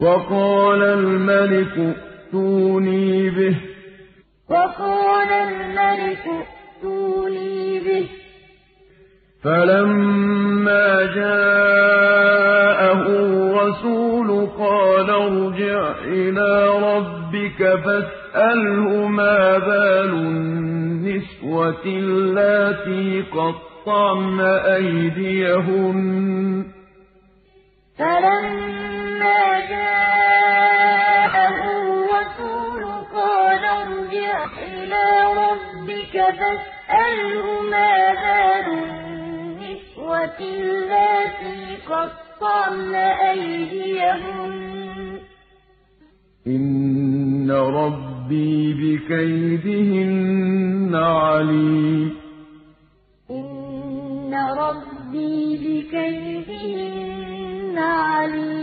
وَقَالَ الْمَلِكُ ائْتُونِي بِهِ ۖ. فَلَمَّا جَاءَهُ الرَّسُولُ قَالَ ارْجِعْ إِلَىٰ رَبِّكَ فَاسْأَلْهُ مَا بَالُ النِّسْوَةِ اللَّاتِي قَطَّعْنَ أَيْدِيَهُنَّ ۚ. إِلَىٰ رَبِّكَ فَاسْأَلْهُ مَا بَالُ النِّسْوَةِ اللَّاتِي قَطَّعْنَ أَيْدِيَهُنَّ ۚ. إِنَّ رَبِّي بِكَيْدِهِنَّ عَلِيمٌ.